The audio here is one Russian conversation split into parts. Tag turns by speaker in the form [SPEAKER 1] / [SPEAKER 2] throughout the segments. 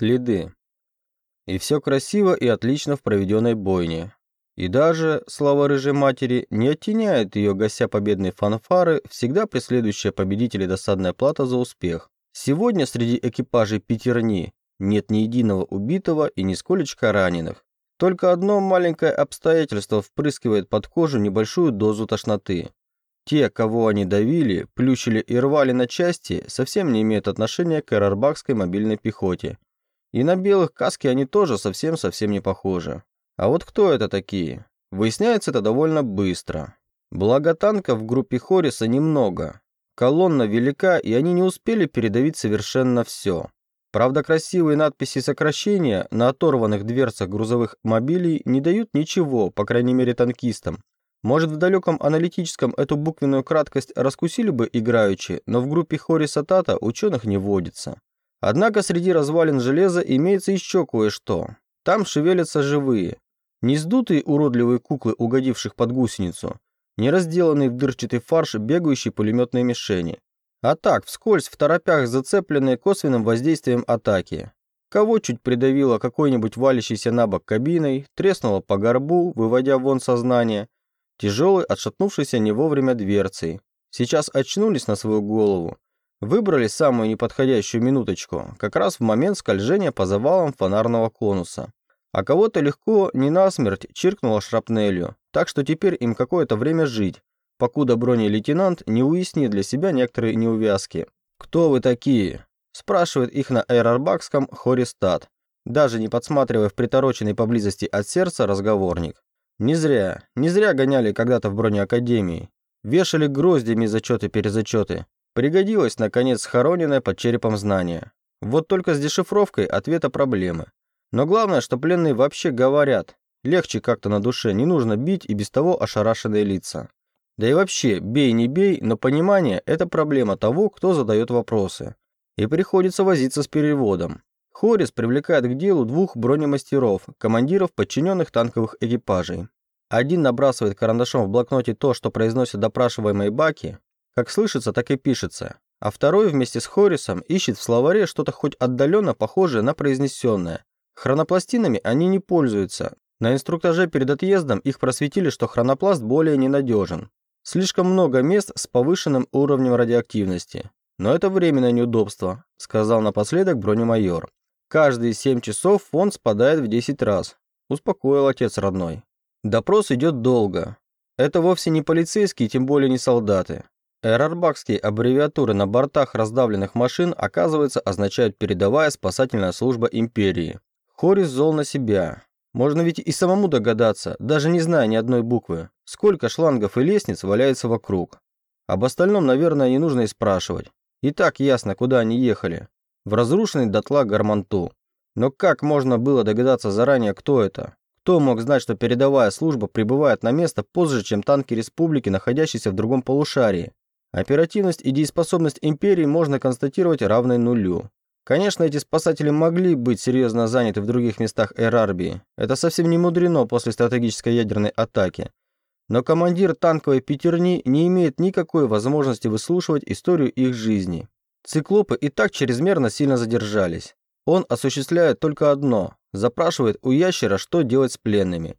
[SPEAKER 1] Следы. И все красиво и отлично в проведенной бойне. И даже, слава рыжей матери, не оттеняет ее, гася победные фанфары, всегда преследующая победителей досадная плата за успех. Сегодня среди экипажей пятерни нет ни единого убитого и нисколечко раненых. Только одно маленькое обстоятельство впрыскивает под кожу небольшую дозу тошноты. Те, кого они давили, плющили и рвали на части, совсем не имеют отношения к эрарбакской мобильной пехоте. И на белых каски они тоже совсем-совсем не похожи. А вот кто это такие? Выясняется это довольно быстро. Благо танков в группе Хориса немного. Колонна велика, и они не успели передавить совершенно все. Правда, красивые надписи сокращения на оторванных дверцах грузовых мобилей не дают ничего, по крайней мере танкистам. Может, в далеком аналитическом эту буквенную краткость раскусили бы играючи, но в группе Хориса Тата ученых не водится. Однако среди развалин железа имеется еще кое-что. Там шевелятся живые. Не сдутые уродливые куклы, угодивших под гусеницу, не разделанные в дырчатый фарш бегающие пулеметные мишени. А так, вскользь в торопях зацепленные косвенным воздействием атаки. Кого чуть придавило какой-нибудь валящейся на бок кабиной, треснуло по горбу, выводя вон сознание, тяжелый, отшатнувшийся не вовремя дверцей. Сейчас очнулись на свою голову, Выбрали самую неподходящую минуточку, как раз в момент скольжения по завалам фонарного конуса. А кого-то легко, не насмерть, чиркнуло шрапнелью, так что теперь им какое-то время жить, покуда бронелейтенант не уяснит для себя некоторые неувязки. «Кто вы такие?» – спрашивает их на эйрарбакском хористат, даже не подсматривая в притороченный поблизости от сердца разговорник. Не зря, не зря гоняли когда-то в бронеакадемии. Вешали гроздями зачеты-перезачеты, Пригодилось, наконец, схороненное под черепом знание. Вот только с дешифровкой ответа проблемы. Но главное, что пленные вообще говорят. Легче как-то на душе, не нужно бить и без того ошарашенные лица. Да и вообще, бей не бей, но понимание – это проблема того, кто задает вопросы. И приходится возиться с переводом. Хорис привлекает к делу двух бронемастеров, командиров подчиненных танковых экипажей. Один набрасывает карандашом в блокноте то, что произносят допрашиваемые баки, как слышится, так и пишется. А второй вместе с Хорисом ищет в словаре что-то хоть отдаленно похожее на произнесенное. Хронопластинами они не пользуются. На инструктаже перед отъездом их просветили, что хронопласт более ненадежен. Слишком много мест с повышенным уровнем радиоактивности. Но это временное неудобство, сказал напоследок бронемайор. Каждые 7 часов фон спадает в 10 раз. Успокоил отец родной. Допрос идет долго. Это вовсе не полицейские, тем более не солдаты. Эрарбакские аббревиатуры на бортах раздавленных машин, оказывается, означают «передовая спасательная служба империи». Хорис зол на себя. Можно ведь и самому догадаться, даже не зная ни одной буквы, сколько шлангов и лестниц валяется вокруг. Об остальном, наверное, не нужно и спрашивать. И так ясно, куда они ехали. В разрушенный дотла Гарманту. Но как можно было догадаться заранее, кто это? Кто мог знать, что передовая служба прибывает на место позже, чем танки республики, находящиеся в другом полушарии? Оперативность и дееспособность империи можно констатировать равной нулю. Конечно, эти спасатели могли быть серьезно заняты в других местах Эрарбии. Это совсем не мудрено после стратегической ядерной атаки. Но командир танковой пятерни не имеет никакой возможности выслушивать историю их жизни. Циклопы и так чрезмерно сильно задержались. Он осуществляет только одно – запрашивает у ящера, что делать с пленными.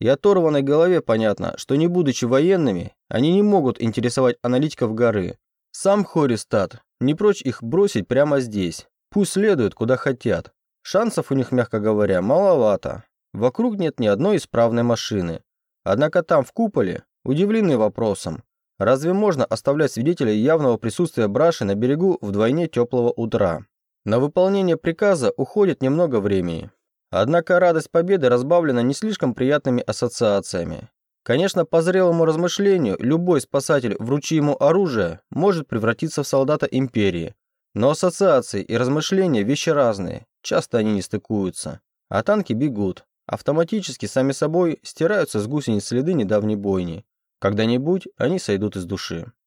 [SPEAKER 1] И оторванной голове понятно, что не будучи военными, они не могут интересовать аналитиков горы. Сам Хористат не прочь их бросить прямо здесь. Пусть следуют, куда хотят. Шансов у них, мягко говоря, маловато. Вокруг нет ни одной исправной машины. Однако там, в куполе, удивлены вопросом. Разве можно оставлять свидетелей явного присутствия браши на берегу вдвойне теплого утра? На выполнение приказа уходит немного времени. Однако радость победы разбавлена не слишком приятными ассоциациями. Конечно, по зрелому размышлению, любой спасатель, вручи ему оружие, может превратиться в солдата империи. Но ассоциации и размышления – вещи разные, часто они не стыкуются. А танки бегут, автоматически сами собой стираются с гусениц следы недавней бойни. Когда-нибудь они сойдут из души.